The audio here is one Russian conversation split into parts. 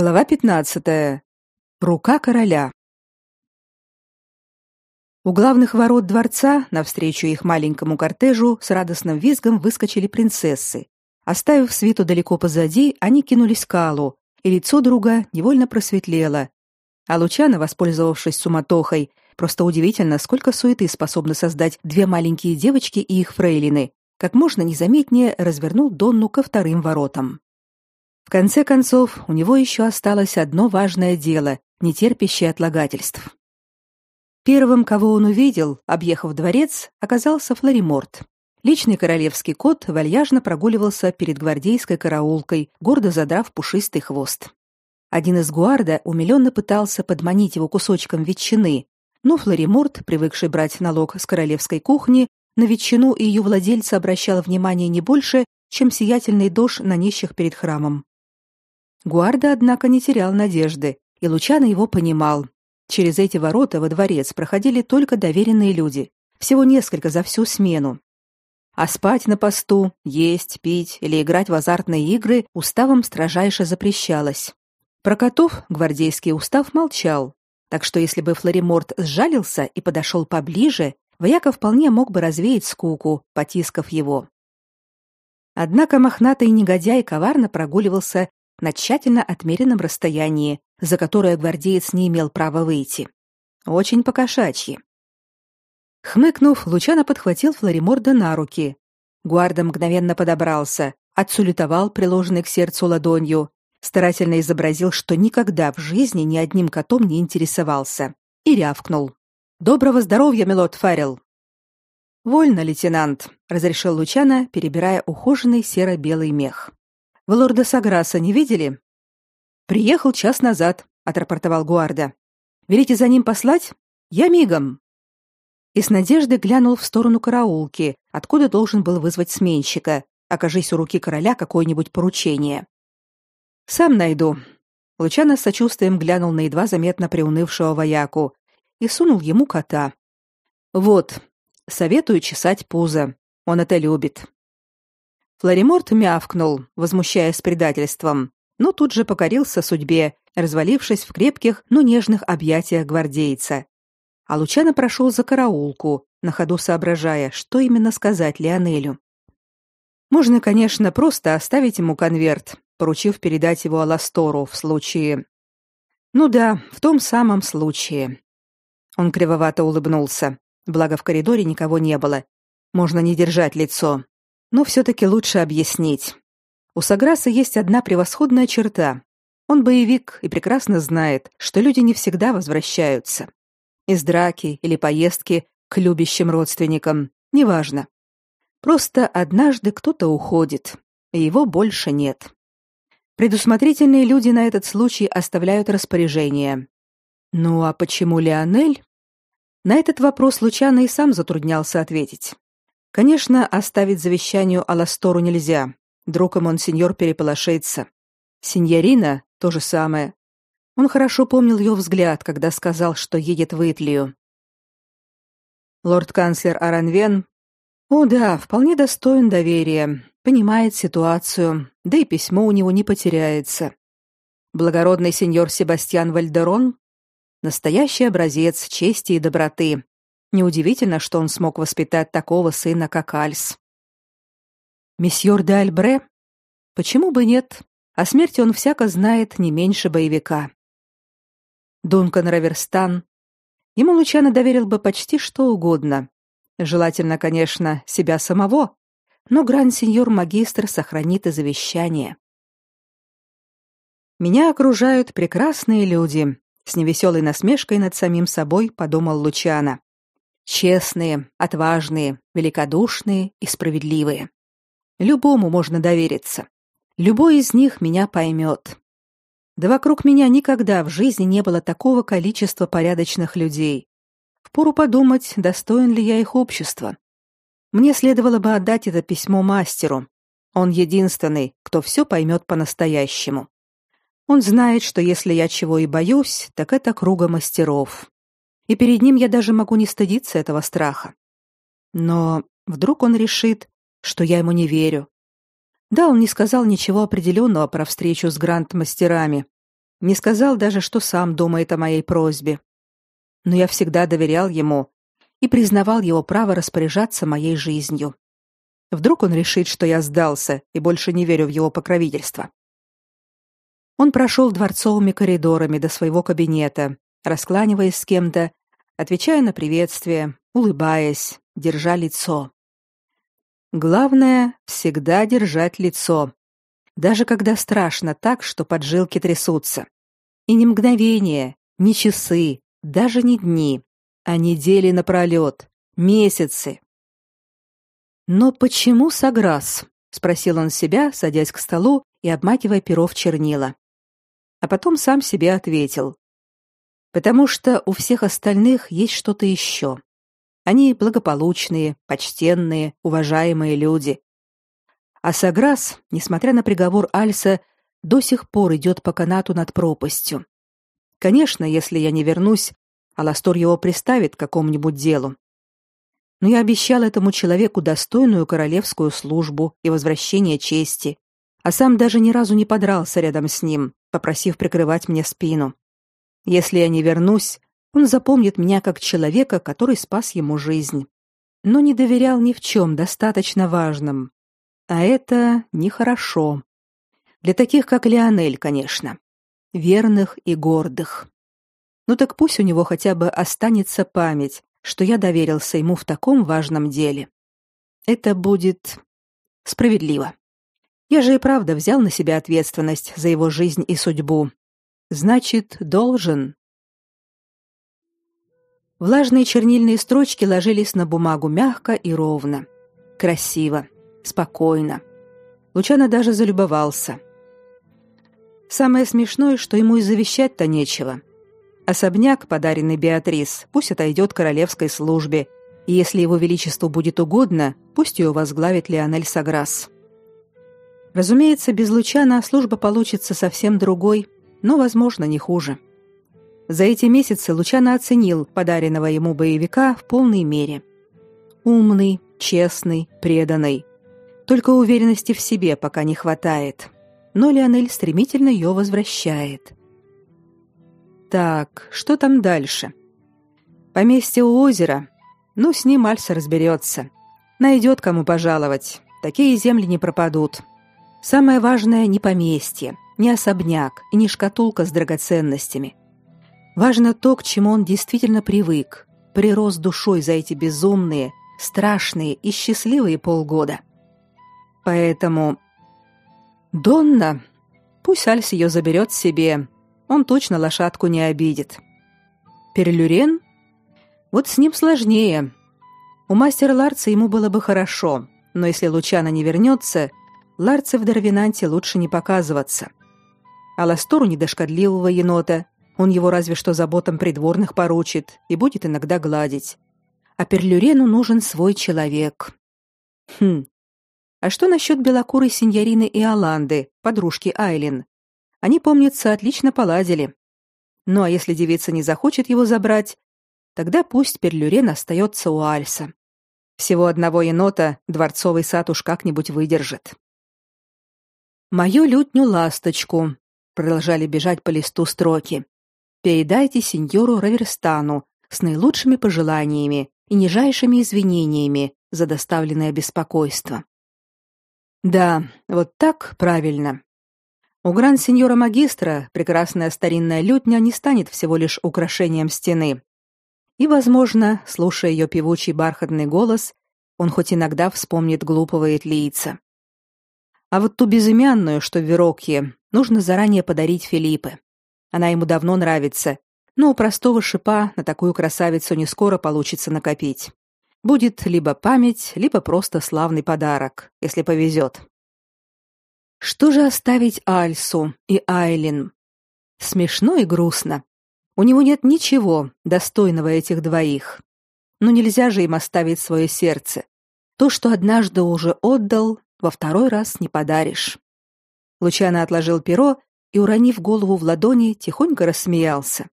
Глава 15. Рука короля. У главных ворот дворца, навстречу их маленькому кортежу, с радостным визгом выскочили принцессы. Оставив свиту далеко позади, они кинулись к Аллу, и лицо друга невольно просветлело. А Лучано, воспользовавшись суматохой, просто удивительно, сколько суеты способны создать две маленькие девочки и их фрейлины, как можно незаметнее развернул Донну ко вторым воротам. В конце концов, у него еще осталось одно важное дело, не терпящее отлагательств. Первым, кого он увидел, объехав дворец, оказался Флориморт. Личный королевский кот вальяжно прогуливался перед гвардейской караулкой, гордо задрав пушистый хвост. Один из гуарда умиленно пытался подманить его кусочком ветчины, но Флориморт, привыкший брать налог с королевской кухни, на ветчину и ее владельца обращал внимание не больше, чем сиятельный дож на нищих перед храмом. Гуарда, однако, не терял надежды, и Лучано его понимал. Через эти ворота во дворец проходили только доверенные люди, всего несколько за всю смену. А спать на посту, есть, пить или играть в азартные игры уставом строжайше запрещалось. Про котов гвардейский устав молчал, так что если бы Флориморт сжалился и подошел поближе, вояка вполне мог бы развеять скуку, потискав его. Однако мохнатый негодяй коварно прогуливался на тщательно отмеренном расстоянии, за которое гвардеец не имел права выйти. Очень покошачьи. Хмыкнув, Лучано подхватил Флориморда на руки. Гуарда мгновенно подобрался, отсулетовал приложенный к сердцу ладонью, старательно изобразил, что никогда в жизни ни одним котом не интересовался, и рявкнул. «Доброго здоровья, милорд Фаррелл!» «Вольно, лейтенант», — разрешил Лучано, перебирая ухоженный серо-белый мех. Вы лорда Саграса не видели? Приехал час назад, отрапортовал Гуарда. Велите за ним послать? Я мигом. И с надеждой глянул в сторону караулки, откуда должен был вызвать сменщика, окажись у руки короля какое-нибудь поручение. Сам найду. Лучано с сочувствием глянул на едва заметно приунывшего вояку и сунул ему кота. Вот, советую чесать пузо. Он это любит. Флориморт мявкнул, возмущаясь предательством, но тут же покорился судьбе, развалившись в крепких, но нежных объятиях гвардейца. А Лучано прошел за караулку, на ходу соображая, что именно сказать Леонелю. Можно, конечно, просто оставить ему конверт, поручив передать его Аластору в случае... Ну да, в том самом случае. Он кривовато улыбнулся, благо в коридоре никого не было. Можно не держать лицо, но все-таки лучше объяснить. У Саграса есть одна превосходная черта. Он боевик и прекрасно знает, что люди не всегда возвращаются. Из драки или поездки к любящим родственникам, неважно. Просто однажды кто-то уходит, и его больше нет. Предусмотрительные люди на этот случай оставляют распоряжение. Ну а почему Леонель? На этот вопрос Лучано и сам затруднялся ответить. Конечно, оставить завещанию Аластору нельзя. Друг и монсеньор переполошится. Синьорина — то же самое. Он хорошо помнил ее взгляд, когда сказал, что едет в Итлию. Лорд-канцлер Аранвен, о да, вполне достоин доверия, понимает ситуацию, да и письмо у него не потеряется. Благородный сеньор Себастьян Вальдерон — настоящий образец чести и доброты, Неудивительно, что он смог воспитать такого сына, как Альс. Месьеор де Альбре? Почему бы нет? О смерти он всяко знает не меньше боевика. Дункан Раверстан. Ему Лучано доверил бы почти что угодно. Желательно, конечно, себя самого, но гранд-сеньор-магистр сохранит и завещание. Меня окружают прекрасные люди, с невеселой насмешкой над самим собой подумал Лучано. Честные, отважные, великодушные и справедливые. Любому можно довериться. Любой из них меня поймет. Да вокруг меня никогда в жизни не было такого количества порядочных людей. Впору подумать, достоин ли я их общества. Мне следовало бы отдать это письмо мастеру. Он единственный, кто все поймет по-настоящему. Он знает, что если я чего и боюсь, так это круга мастеров и перед ним я даже могу не стыдиться этого страха. Но вдруг он решит, что я ему не верю. Да, он не сказал ничего определенного про встречу с гранд-мастерами, не сказал даже, что сам думает о моей просьбе. Но я всегда доверял ему и признавал его право распоряжаться моей жизнью. Вдруг он решит, что я сдался и больше не верю в его покровительство. Он прошел дворцовыми коридорами до своего кабинета, раскланиваясь с кем-то, отвечая на приветствие, улыбаясь, держа лицо. Главное всегда держать лицо, даже когда страшно так, что поджилки трясутся. И не мгновение, не часы, даже не дни, а недели напролет, месяцы. Но почему Саграс? спросил он себя, садясь к столу и обмакивая перо в чернила. А потом сам себе ответил: потому что у всех остальных есть что-то еще. Они благополучные, почтенные, уважаемые люди. А Саграс, несмотря на приговор Альса, до сих пор идет по канату над пропастью. Конечно, если я не вернусь, Аластор его приставит к какому-нибудь делу. Но я обещал этому человеку достойную королевскую службу и возвращение чести, а сам даже ни разу не подрался рядом с ним, попросив прикрывать мне спину. Если я не вернусь, он запомнит меня как человека, который спас ему жизнь, но не доверял ни в чем достаточно важном. А это нехорошо. Для таких, как Леонель, конечно. Верных и гордых. Ну так пусть у него хотя бы останется память, что я доверился ему в таком важном деле. Это будет справедливо. Я же и правда взял на себя ответственность за его жизнь и судьбу. Значит, должен. Влажные чернильные строчки ложились на бумагу мягко и ровно. Красиво спокойно. Лучано даже залюбовался. Самое смешное, что ему и завещать-то нечего. Особняк, подаренный Беатрис, пусть отойдет королевской службе, и если его величеству будет угодно, пусть ее возглавит Леонель Саграс. Разумеется, без Лучана служба получится совсем другой, но, возможно, не хуже. За эти месяцы Лучано оценил подаренного ему боевика в полной мере. Умный, честный, преданный. Только уверенности в себе пока не хватает. Но Леонель стремительно ее возвращает. Так, что там дальше? Поместье у озера. Ну, с ним Альса разберется. Найдет кому пожаловать. Такие земли не пропадут. Самое важное не поместье, не особняк и не шкатулка с драгоценностями. Важно то, к чему он действительно привык, прирос душой за эти безумные, страшные и счастливые полгода. Поэтому Донна, пусть Альс ее заберет себе, он точно лошадку не обидит. Перлюрен? Вот с ним сложнее. У мастера Ларца ему было бы хорошо, но если Лучана не вернется, Ларце в Дарвинанте лучше не показываться. А Ластору не до енота, он его разве что заботам придворных поручит и будет иногда гладить. А Перлюрену нужен свой человек. Хм, а что насчет белокурой сеньорины Иоланды, подружки Айлин? Они, помнится, отлично поладили. Ну а если девица не захочет его забрать, тогда пусть Перлюрен остается у Альса. Всего одного енота дворцовый сад уж как-нибудь выдержит. Мою лютню ласточку продолжали бежать по листу строки. Передайте сеньору Раверстану с наилучшими пожеланиями и нижайшими извинениями за доставленное беспокойство. Да, вот так правильно. У гранд-сеньора магистра прекрасная старинная лютня не станет всего лишь украшением стены. И, возможно, слушая ее певучий бархатный голос, он хоть иногда вспомнит глупого этлийца. А вот ту безымянную, что в Верокье, нужно заранее подарить Филиппе. Она ему давно нравится, но у простого шипа на такую красавицу не скоро получится накопить. Будет либо память, либо просто славный подарок, если повезет. Что же оставить Альсу и Айлин? Смешно и грустно. У него нет ничего достойного этих двоих. Но нельзя же им оставить свое сердце. То, что однажды уже отдал, во второй раз не подаришь. Лучано отложил перо и, уронив голову в ладони, тихонько рассмеялся.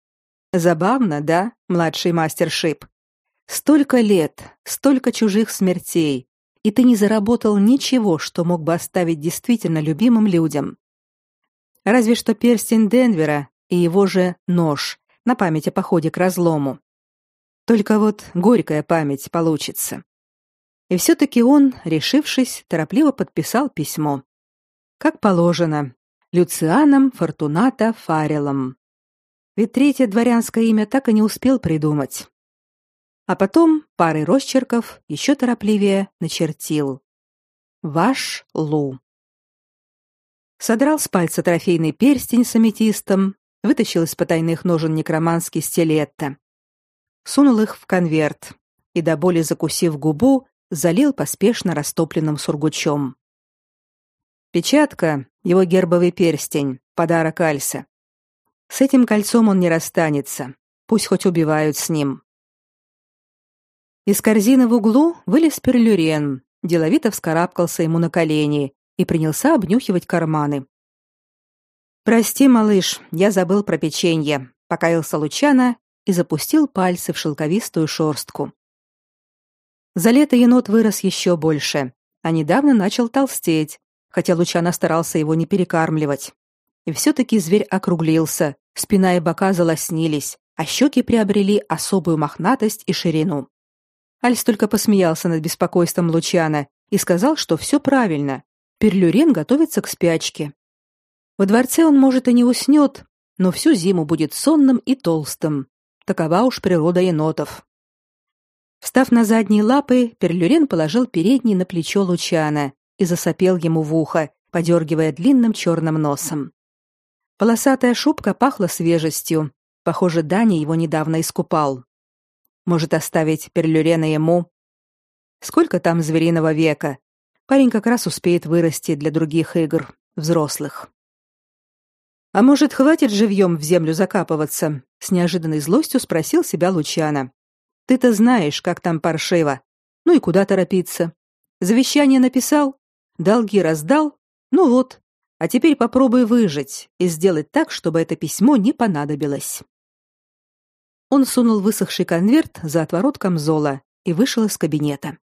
Забавно, да, младший мастер Шип? Столько лет, столько чужих смертей, и ты не заработал ничего, что мог бы оставить действительно любимым людям. Разве что перстень Денвера, и его же нож на память о походе к разлому. Только вот горькая память получится. И все-таки он, решившись, торопливо подписал письмо. Как положено, Люцианом Фортуната Фарелом. Ведь третье дворянское имя так и не успел придумать. А потом парой росчерков еще торопливее начертил. Ваш Лу. Содрал с пальца трофейный перстень с аметистом, вытащил из потайных ножен некроманский стилетто. Сунул их в конверт и, до боли закусив губу, залил поспешно растопленным сургучом. Печатка, его гербовый перстень, подарок Альса. С этим кольцом он не расстанется, пусть хоть убивают с ним. Из корзины в углу вылез перлюрен, деловито вскарабкался ему на колени и принялся обнюхивать карманы. «Прости, малыш, я забыл про печенье», — покаялся Лучана и запустил пальцы в шелковистую шорстку. За лето енот вырос еще больше, а недавно начал толстеть, хотя Лучано старался его не перекармливать. И все-таки зверь округлился, спина и бока залоснились, а щеки приобрели особую мохнатость и ширину. Альс только посмеялся над беспокойством Лучана и сказал, что все правильно. Перлюрен готовится к спячке. Во дворце он, может, и не уснет, но всю зиму будет сонным и толстым. Такова уж природа енотов. Встав на задние лапы, Перлюрен положил передний на плечо Лучана и засопел ему в ухо, подергивая длинным черным носом. Полосатая шубка пахла свежестью. Похоже, Дани его недавно искупал. Может, оставить Перлюрена ему? Сколько там звериного века? Парень как раз успеет вырасти для других игр, взрослых. А может, хватит живьем в землю закапываться? С неожиданной злостью спросил себя Лучана. Ты-то знаешь, как там паршиво. Ну и куда торопиться? Завещание написал, долги раздал. Ну вот. А теперь попробуй выжить и сделать так, чтобы это письмо не понадобилось. Он сунул высохший конверт за отворот камзола и вышел из кабинета.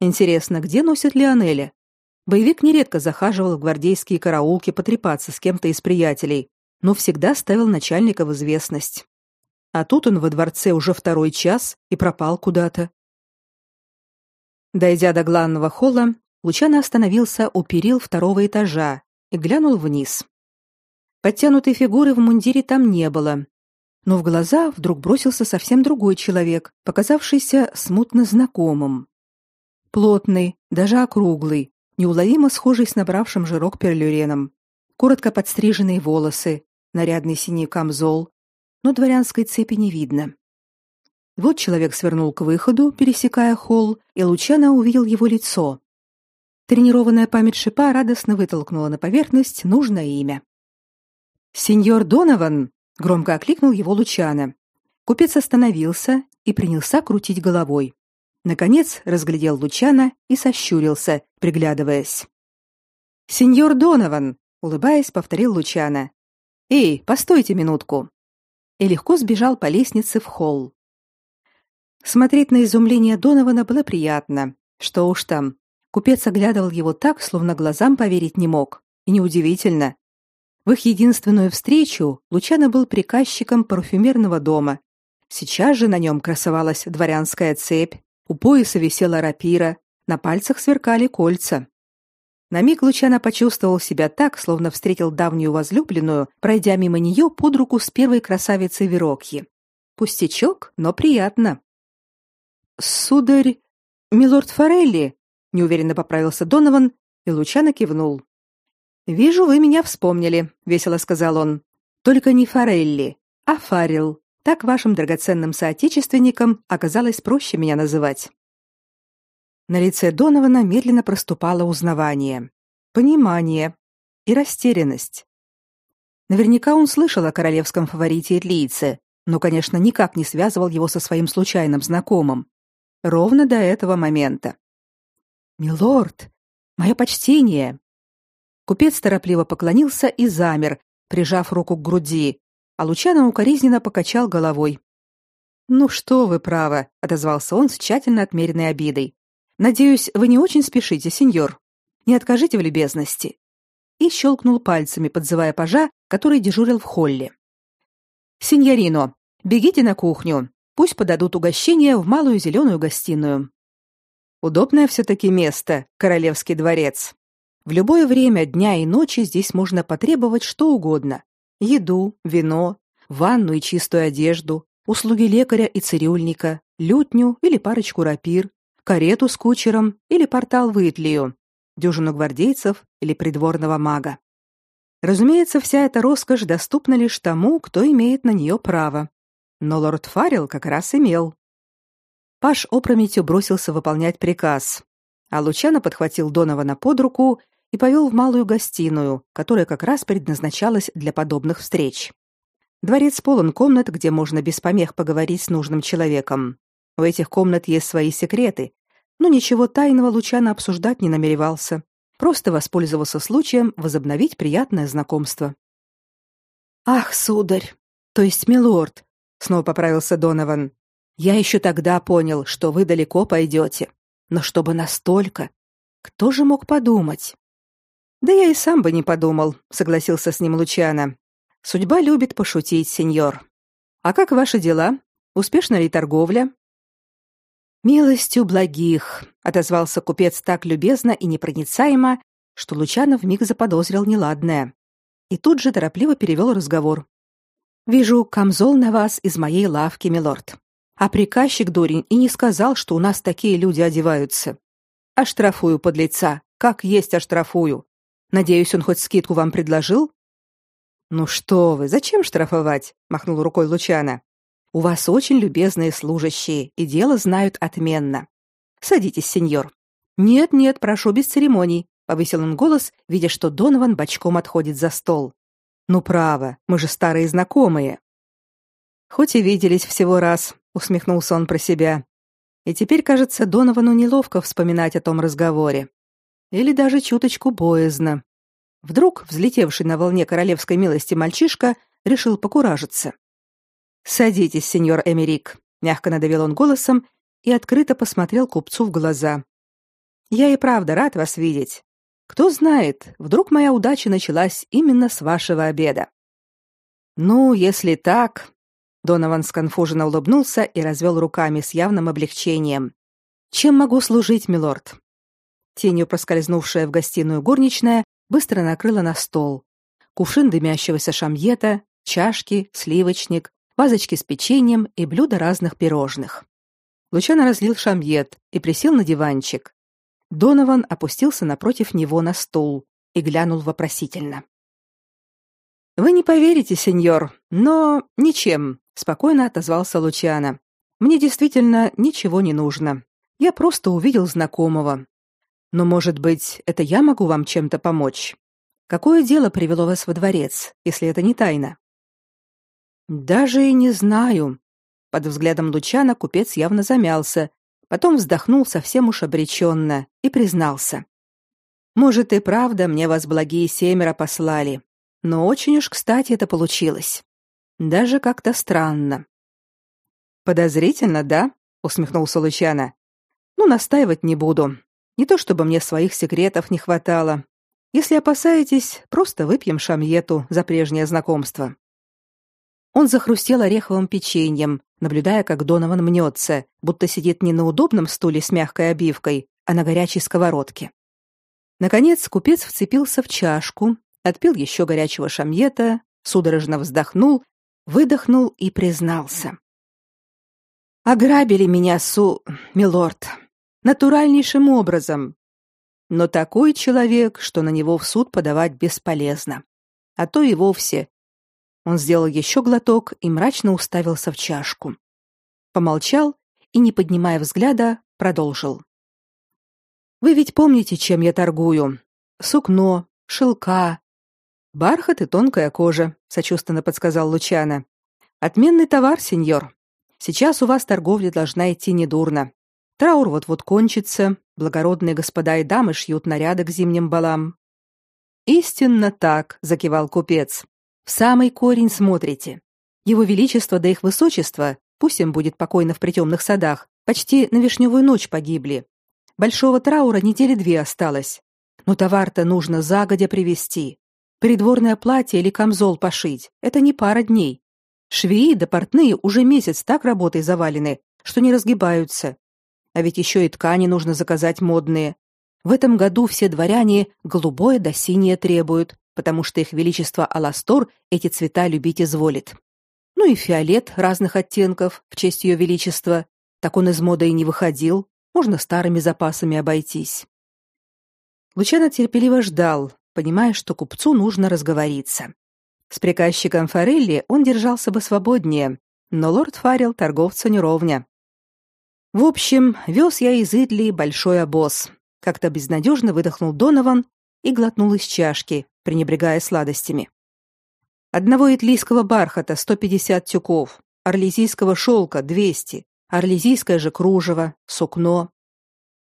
Интересно, где носит Леонеля? Боевик нередко захаживал в гвардейские караулки потрепаться с кем-то из приятелей, но всегда ставил начальника в известность. А тут он во дворце уже второй час и пропал куда-то. Дойдя до главного холла, Лучано остановился у перил второго этажа и глянул вниз. Подтянутой фигуры в мундире там не было, но в глаза вдруг бросился совсем другой человек, показавшийся смутно знакомым. Плотный, даже округлый, неуловимо схожий с набравшим жирок перлюреном, коротко подстриженные волосы, нарядный синий камзол, но дворянской цепи не видно. Вот человек свернул к выходу, пересекая холл, и Лучано увидел его лицо. Тренированная память шипа радостно вытолкнула на поверхность нужное имя. «Сеньор Донован!» — громко окликнул его Лучано. Купец остановился и принялся крутить головой. Наконец разглядел Лучано и сощурился, приглядываясь. «Сеньор Донован!» — улыбаясь, повторил Лучано. «Эй, постойте минутку!» И легко сбежал по лестнице в холл. Смотреть на изумление Донована было приятно. Что уж там. Купец оглядывал его так, словно глазам поверить не мог. И неудивительно. В их единственную встречу Лучано был приказчиком парфюмерного дома. Сейчас же на нем красовалась дворянская цепь, у пояса висела рапира, на пальцах сверкали кольца. На миг Лучано почувствовал себя так, словно встретил давнюю возлюбленную, пройдя мимо нее под руку с первой красавицей Верокьи. Пустячок, но приятно. «Сударь, милорд Форелли», — неуверенно поправился Донован, и Лучано кивнул. «Вижу, вы меня вспомнили», — весело сказал он. «Только не Форелли, а Фарил. Так вашим драгоценным соотечественникам оказалось проще меня называть». На лице Донована медленно проступало узнавание, понимание и растерянность. Наверняка он слышал о королевском фаворите Этлийце, но, конечно, никак не связывал его со своим случайным знакомым. Ровно до этого момента. «Милорд, мое почтение!» Купец торопливо поклонился и замер, прижав руку к груди, а Лучано укоризненно покачал головой. «Ну что вы, право», — отозвался он с тщательно отмеренной обидой. Надеюсь, вы не очень спешите, сеньор. Не откажите в любезности. И щелкнул пальцами, подзывая пажа, который дежурил в холле. Синьорино, бегите на кухню. Пусть подадут угощение в малую зеленую гостиную. Удобное все-таки место, королевский дворец. В любое время дня и ночи здесь можно потребовать что угодно. Еду, вино, ванну и чистую одежду, услуги лекаря и цирюльника, лютню или парочку рапир, карету с кучером или портал в Итлию, дюжину гвардейцев или придворного мага. Разумеется, вся эта роскошь доступна лишь тому, кто имеет на нее право. Но лорд Фаррелл как раз имел. Паш опрометью бросился выполнять приказ, а Лучано подхватил Донована под руку и повел в малую гостиную, которая как раз предназначалась для подобных встреч. Дворец полон комнат, где можно без помех поговорить с нужным человеком. У этих комнат есть свои секреты, но ничего тайного Лучано обсуждать не намеревался. Просто воспользовался случаем возобновить приятное знакомство. Ах, сударь, то есть милорд, снова поправился Донован. Я еще тогда понял, что вы далеко пойдете. Но чтобы настолько, кто же мог подумать? Да я и сам бы не подумал, согласился с ним Лучано. Судьба любит пошутить, сеньор. А как ваши дела? Успешна ли торговля? Милостью благих, отозвался купец так любезно и непроницаемо, что Лучано вмиг заподозрил неладное. И тут же торопливо перевел разговор. Вижу камзол на вас из моей лавки, милорд. А приказчик дурень и не сказал, что у нас такие люди одеваются. Оштрафую подлеца, как есть оштрафую. Надеюсь, он хоть скидку вам предложил? Ну что вы, зачем штрафовать? махнул рукой Лучана. У вас очень любезные служащие и дело знают отменно. Садитесь, сеньор. Нет, нет, прошу без церемоний, повысил он голос, видя, что Донован бочком отходит за стол. Ну право, мы же старые знакомые. Хоть и виделись всего раз, усмехнулся он про себя. И теперь, кажется, Доновану неловко вспоминать о том разговоре. Или даже чуточку боязно. Вдруг, взлетевший на волне королевской милости мальчишка, решил покуражиться. «Садитесь, сеньор Эмерик», — мягко надавил он голосом и открыто посмотрел купцу в глаза. «Я и правда рад вас видеть. Кто знает, вдруг моя удача началась именно с вашего обеда». «Ну, если так, Донован сконфуженно улыбнулся и развел руками с явным облегчением. Чем могу служить, милорд? Тенью проскользнувшая в гостиную горничная быстро накрыла на стол. Кувшин дымящегося шамьета, чашки, сливочник, вазочки с печеньем и блюда разных пирожных. Лучано разлил шамьет и присел на диванчик. Донован опустился напротив него на стул и глянул вопросительно. Вы не поверите, сеньор, но ничем, спокойно отозвался Лучано. Мне действительно ничего не нужно. Я просто увидел знакомого. Но, может быть, это я могу вам чем-то помочь? Какое дело привело вас во дворец, если это не тайна? Даже и не знаю. Под взглядом Лучана купец явно замялся, потом вздохнул совсем уж обреченно и признался: "Может и правда мне вас благие семеро послали, но очень уж кстати это получилось. Даже как-то странно. Подозрительно, да? усмехнулся Лучано. Ну, настаивать не буду. Не то чтобы мне своих секретов не хватало. Если опасаетесь, просто выпьем шамьету за прежнее знакомство. Он захрустел ореховым печеньем, наблюдая, как Донован мнется, будто сидит не на удобном стуле с мягкой обивкой, а на горячей сковородке. Наконец купец вцепился в чашку, отпил еще горячего шамьета, судорожно вздохнул, выдохнул и признался. «Ограбили меня, су... милорд, натуральнейшим образом. Но такой человек, что на него в суд подавать бесполезно. А то и вовсе». Он сделал еще глоток и мрачно уставился в чашку. Помолчал и, не поднимая взгляда, продолжил. «Вы ведь помните, чем я торгую? Сукно, шелка, Бархат и тонкая кожа, сочувственно подсказал Лучано. Отменный товар, сеньор. Сейчас у вас торговля должна идти недурно. Траур вот-вот кончится, благородные господа и дамы шьют наряды к зимним балам. Истинно так, закивал купец. В самый корень смотрите. Его величество да их высочество, пусть им будет покойно в притемных садах, почти на вишневую ночь погибли. Большого траура недели две осталось. Но товар-то нужно загодя привезти. Придворное платье или камзол пошить это не пара дней. Швеи да портные уже месяц так работой завалены, что не разгибаются. А ведь еще и ткани нужно заказать модные. В этом году все дворяне голубое да синее требуют, потому что их величество Аластор эти цвета любить изволит. Ну и фиолет разных оттенков в честь ее величества. Так он из моды и не выходил, можно старыми запасами обойтись. Лучано терпеливо ждал, понимая, что купцу нужно разговориться. С приказчиком Форелли он держался бы свободнее, но лорд Фаррелл торговцу не ровня. В общем, вез я из Идли большой обоз. Как-то безнадежно выдохнул Донован и глотнул из чашки, пренебрегая сладостями. Одного итлийского бархата 150 тюков, орлезийского шелка 200, орлезийское же кружево, сукно.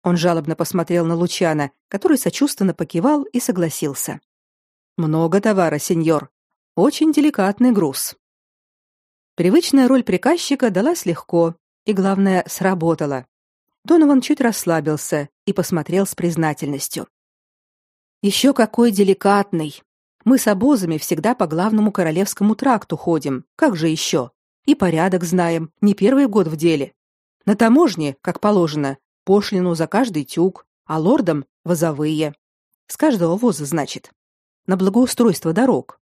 Он жалобно посмотрел на Лучана, который сочувственно покивал и согласился. Много товара, сеньор, очень деликатный груз. Привычная роль приказчика далась легко и, главное, сработала. Донован чуть расслабился и посмотрел с признательностью. «Еще какой деликатный! Мы с обозами всегда по главному королевскому тракту ходим, как же еще? И порядок знаем, не первый год в деле. На таможне, как положено, пошлину за каждый тюк, а лордам — возовые. С каждого воза, значит. На благоустройство дорог.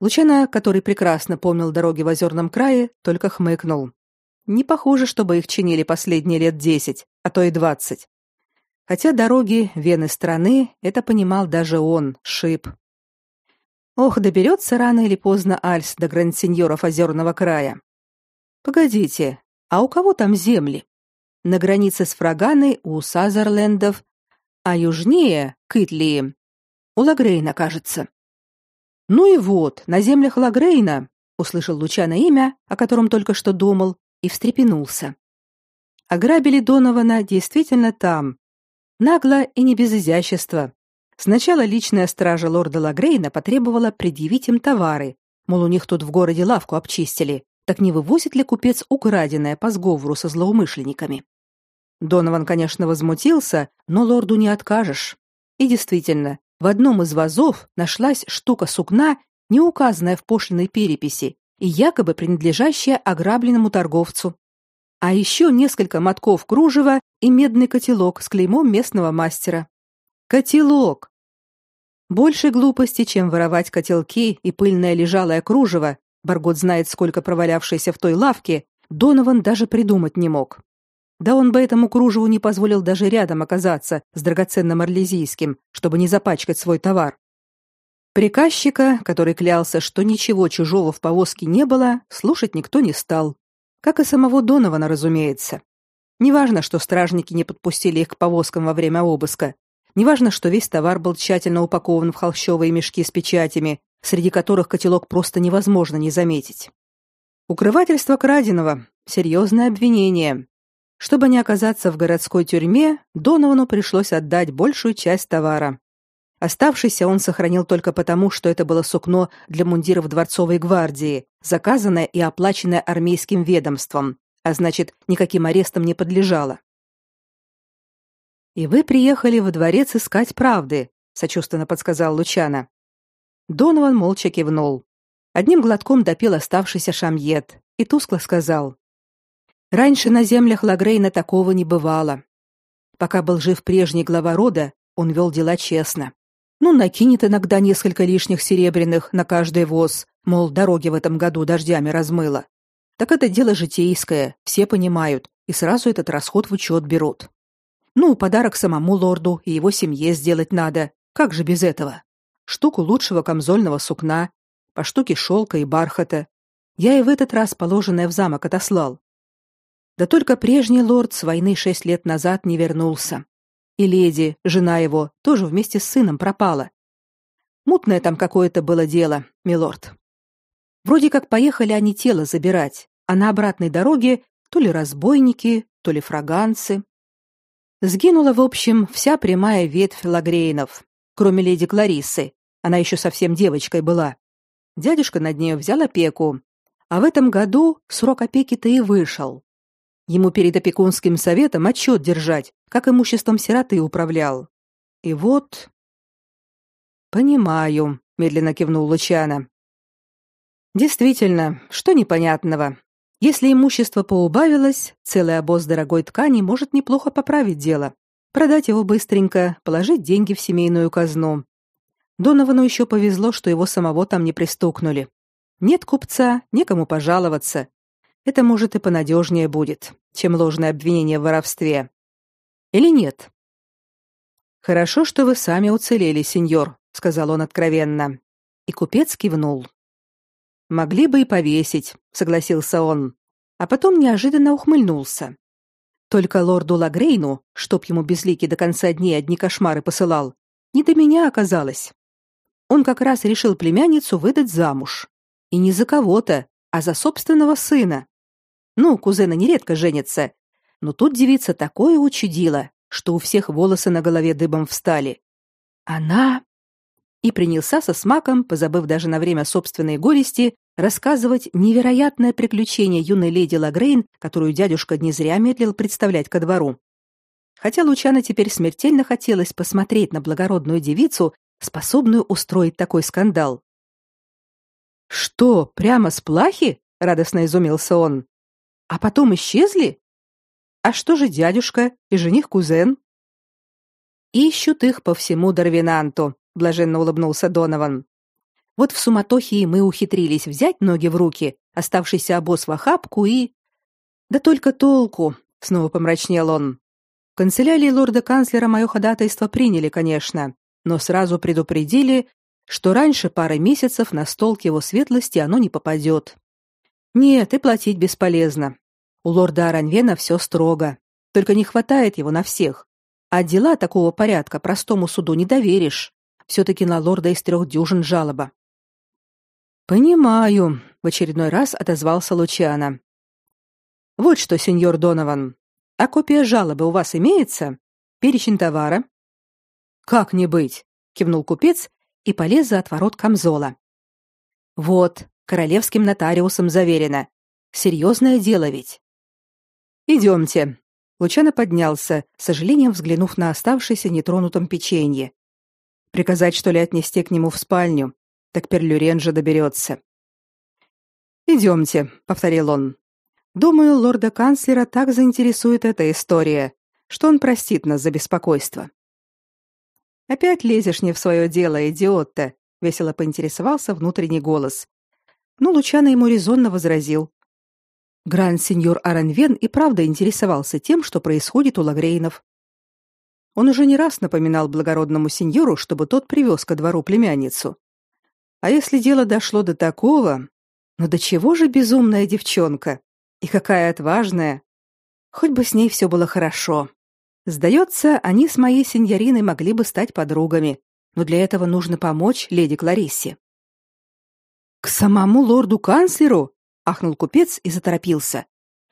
Лучана, который прекрасно помнил дороги в озерном крае, только хмыкнул. Не похоже, чтобы их чинили последние лет десять, а то и двадцать. Хотя дороги вены страны, это понимал даже он, Шип. Ох, доберется рано или поздно Альс до гранд-сеньоров озерного края. Погодите, а у кого там земли? На границе с Фраганой у Сазерлендов, а южнее, к Итлии, у Лагрейна, кажется. Ну и вот, на землях Лагрейна, услышал Лучано имя, о котором только что думал, и встрепенулся. Ограбили Донована действительно там. Нагло и не без изящества. Сначала личная стража лорда Лагрейна потребовала предъявить им товары, мол, у них тут в городе лавку обчистили, так не вывозит ли купец украденное по сговору со злоумышленниками? Донован, конечно, возмутился, но лорду не откажешь. И действительно, в одном из вазов нашлась штука сукна, не указанная в пошлиной переписи и якобы принадлежащая ограбленному торговцу. А еще несколько мотков кружева и медный котелок с клеймом местного мастера. Котелок! Больше глупости, чем воровать котелки и пыльное лежалое кружево, Баргот знает, сколько провалявшейся в той лавке, Донован даже придумать не мог. Да он бы этому кружеву не позволил даже рядом оказаться с драгоценным орлезийским, чтобы не запачкать свой товар. Приказчика, который клялся, что ничего чужого в повозке не было, слушать никто не стал. Как и самого Донована, разумеется. Неважно, что стражники не подпустили их к повозкам во время обыска. Неважно, что весь товар был тщательно упакован в холщовые мешки с печатями, среди которых котелок просто невозможно не заметить. Укрывательство краденого — серьезное обвинение, чтобы не оказаться в городской тюрьме, Доновану пришлось отдать большую часть товара. Оставшийся он сохранил только потому, что это было сукно для мундиров дворцовой гвардии, заказанное и оплаченное армейским ведомством, а значит, никаким арестам не подлежало. И вы приехали во дворец искать правды, сочувственно подсказал Лучана. Донован молча кивнул. Одним глотком допил оставшийся шамьет и тускло сказал: Раньше на землях Лагрейна такого не бывало. Пока был жив прежний глава рода, он вел дела честно. Ну, накинет иногда несколько лишних серебряных на каждый воз, мол, дороги в этом году дождями размыло. Так это дело житейское, все понимают, и сразу этот расход в учет берут. Ну, подарок самому лорду и его семье сделать надо, как же без этого? Штуку лучшего камзольного сукна, по штуке шелка и бархата. Я и в этот раз положенное в замок отослал. Да только прежний лорд с войны шесть лет назад не вернулся. И леди, жена его, тоже вместе с сыном пропала. Мутное там какое-то было дело, милорд. Вроде как поехали они тело забирать, а на обратной дороге то ли разбойники, то ли фраганцы. Сгинула, в общем, вся прямая ветвь Лагрейнов, кроме леди Клариссы. Она еще совсем девочкой была. Дядюшка над нею взял опеку, а в этом году срок опеки-то и вышел. Ему перед опекунским советом отчет держать, как имуществом сироты управлял. И вот... «Понимаю», — медленно кивнул Лучана. Действительно, что непонятного? Если имущество поубавилось, целый обоз дорогой ткани может неплохо поправить дело. Продать его быстренько, положить деньги в семейную казну. Доновану еще повезло, что его самого там не пристукнули. Нет купца, некому пожаловаться. Это, может, и понадежнее будет, чем ложное обвинение в воровстве. Или нет? Хорошо, что вы сами уцелели, сеньор, сказал он откровенно. И купец кивнул. Могли бы и повесить, согласился он, а потом неожиданно ухмыльнулся. Только лорду Лагрейну, чтоб ему безлики до конца дней одни кошмары посылал, не до меня оказалось. Он как раз решил племянницу выдать замуж. И не за кого-то, а за собственного сына. Ну, кузена нередко женятся, но тут девица такое учудила, что у всех волосы на голове дыбом встали. Она и принялся со смаком, позабыв даже на время собственной горести, рассказывать невероятное приключение юной леди Лагрейн, которую дядюшка не зря медлил представлять ко двору. Хотя Лучана теперь смертельно хотелось посмотреть на благородную девицу, способную устроить такой скандал. Что, прямо с плахи? радостно изумился он. А потом исчезли? А что же дядюшка и жених-кузен? Ищут их по всему Дарвинанту, блаженно улыбнулся Донован. Вот в суматохе и мы ухитрились взять ноги в руки, оставшийся обоз в охапку и Да только толку, снова помрачнел он. В канцелярии лорда-канцлера мое ходатайство приняли, конечно, но сразу предупредили, что раньше пары месяцев на стол к его светлости оно не попадет. Нет, и платить бесполезно. У лорда Аранвена все строго, только не хватает его на всех. А дела такого порядка простому суду не доверишь все таки на лорда из трех дюжин жалоба. Понимаю, в очередной раз отозвался Лучиано. Вот что, сеньор Донован, а копия жалобы у вас имеется? Перечень товара? Как не быть? кивнул купец и полез за отворот камзола. Вот, королевским нотариусом заверено. Серьезное дело ведь. Идемте. Лучано поднялся, с сожалением взглянув на оставшееся нетронутым печенье. Приказать, что ли, отнести к нему в спальню? Так Перлюрен же доберется. «Идемте», — повторил он. «Думаю, лорда-канцлера так заинтересует эта история, что он простит нас за беспокойство». «Опять лезешь не в свое дело, идиот-то», — весело поинтересовался внутренний голос. Но Лучано ему резонно возразил. Гранд-сеньор Аранвен и правда интересовался тем, что происходит у Лагрейнов. Он уже не раз напоминал благородному сеньору, чтобы тот привез ко двору племянницу. А если дело дошло до такого, ну до чего же безумная девчонка? И какая отважная! Хоть бы с ней все было хорошо. Сдается, они с моей сеньориной могли бы стать подругами, но для этого нужно помочь леди Клариссе. К самому лорду-канцлеру? Ахнул купец и заторопился.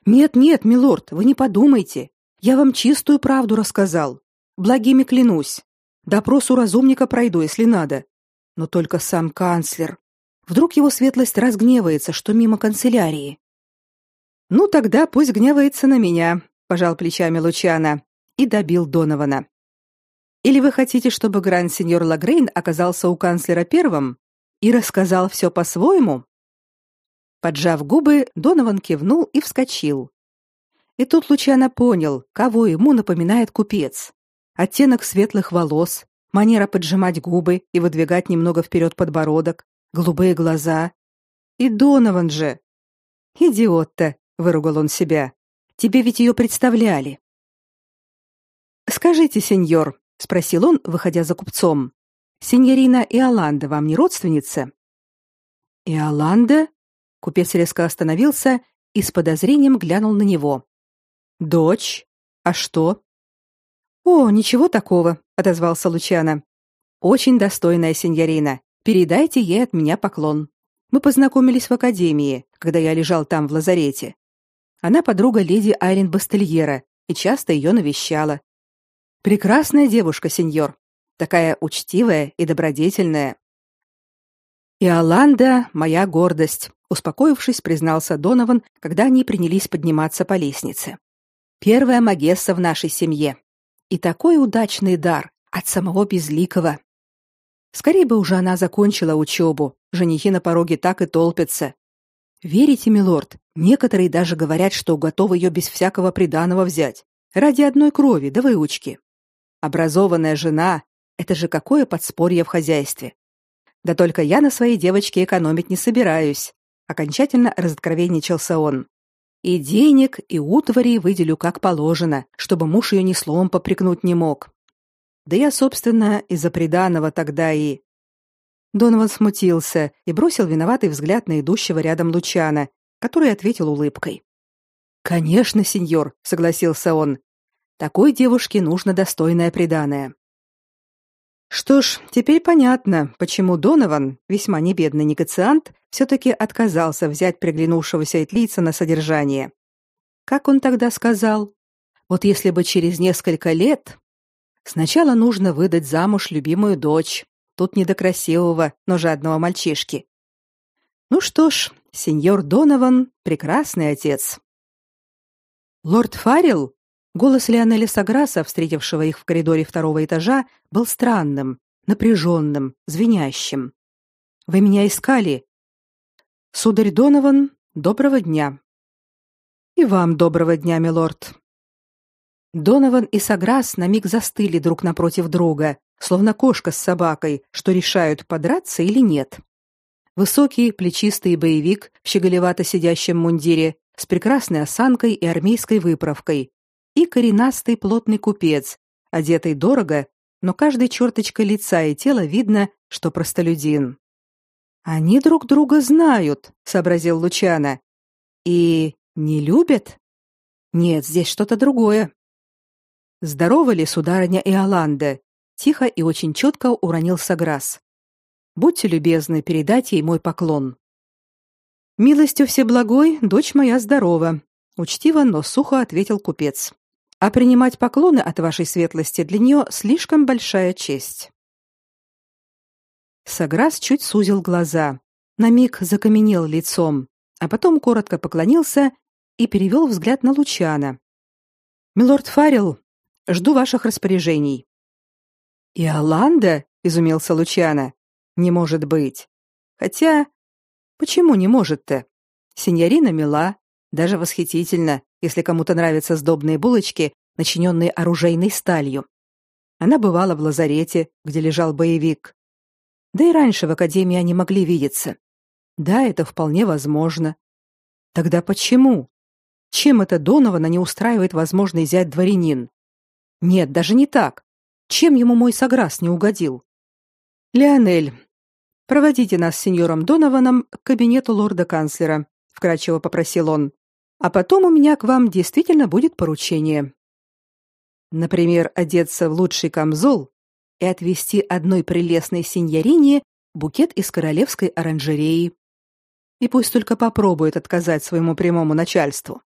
Нет, нет, милорд, вы не подумайте. Я вам чистую правду рассказал. Благими клянусь. Допрос у разумника пройду, если надо. Но только сам канцлер. Вдруг его светлость разгневается, что мимо канцелярии. Ну тогда пусть гневается на меня, пожал плечами Лучана и добил Донована. Или вы хотите, чтобы гранд-сеньор Лагрейн оказался у канцлера первым и рассказал все по-своему? Поджав губы, Донован кивнул и вскочил. И тут Лучано понял, кого ему напоминает купец оттенок светлых волос, манера поджимать губы и выдвигать немного вперед подбородок, голубые глаза. И Донован же. Идиот-то, выругал он себя. Тебе ведь ее представляли. Скажите, сеньор, спросил он, выходя за купцом. Сеньорина Иоланда вам не родственница? Иоланда? Купец резко остановился и с подозрением глянул на него. Дочь? А что? О, ничего такого, отозвался Лучано. Очень достойная сеньорина. Передайте ей от меня поклон. Мы познакомились в академии, когда я лежал там в лазарете. Она подруга леди Айрин Бастельера и часто ее навещала. Прекрасная девушка, сеньор, такая учтивая и добродетельная. И Аланда моя гордость, успокоившись, признался Донован, когда они принялись подниматься по лестнице. Первая магесса в нашей семье. И такой удачный дар от самого безликого. Скорее бы уже она закончила учебу. Женихи на пороге так и толпятся. Верите, милорд, некоторые даже говорят, что готовы ее без всякого приданого взять. Ради одной крови да выучки. Образованная жена — это же какое подспорье в хозяйстве. Да только я на своей девочке экономить не собираюсь. Окончательно разоткровенничался он. И денег, и утвари выделю как положено, чтобы муж ее ни словом попрекнуть не мог. Да я, собственно, из-за приданого тогда и... Донован смутился и бросил виноватый взгляд на идущего рядом Лучана, который ответил улыбкой. «Конечно, сеньор», — согласился он. «Такой девушке нужно достойное приданое». Что ж, теперь понятно, почему Донован, весьма небедный негациант, все-таки отказался взять приглянувшегося итлийца на содержание. Как он тогда сказал? Вот если бы через несколько лет... Сначала нужно выдать замуж любимую дочь. Тут не до красивого, но жадного мальчишки. Ну что ж, сеньор Донован — прекрасный отец. Лорд Фаррелл Голос Леонеля Саграса, встретившего их в коридоре второго этажа, был странным, напряженным, звенящим. Вы меня искали? Сударь Донован, доброго дня. И вам доброго дня, милорд. Донован и Саграс на миг застыли друг напротив друга, словно кошка с собакой, что решают подраться или нет. Высокий, плечистый боевик в щеголевато сидящем мундире с прекрасной осанкой и армейской выправкой, и коренастый плотный купец, одетый дорого, но каждой черточкой лица и тела видно, что простолюдин. Они друг друга знают, сообразил Лучана. И не любят? Нет, здесь что-то другое. Здорово ли, сударыня Иоланда? Тихо и очень четко уронил Саграс. Будьте любезны передать ей мой поклон. Милостью всеблагой, дочь моя здорова, учтиво, но сухо ответил купец а принимать поклоны от вашей светлости для нее слишком большая честь. Саграс чуть сузил глаза, на миг закаменел лицом, а потом коротко поклонился и перевел взгляд на Лучана. Милорд Фаррелл, жду ваших распоряжений. И Аланда, изумился Лучана. Не может быть. Хотя почему не может-то? Синьорина мила, даже восхитительно если кому-то нравятся сдобные булочки, начиненные оружейной сталью. Она бывала в лазарете, где лежал боевик. Да и раньше в академии они могли видеться. Да, это вполне возможно. Тогда почему? Чем это Донована не устраивает возможный зять дворянин? Нет, даже не так. Чем ему мой сограс не угодил? Леонель, проводите нас с сеньором Донованом к кабинету лорда-канцлера, вкратчиво попросил он. А потом у меня к вам действительно будет поручение. Например, одеться в лучший камзол и отвезти одной прелестной синьорине букет из королевской оранжереи. И пусть только попробует отказать своему прямому начальству.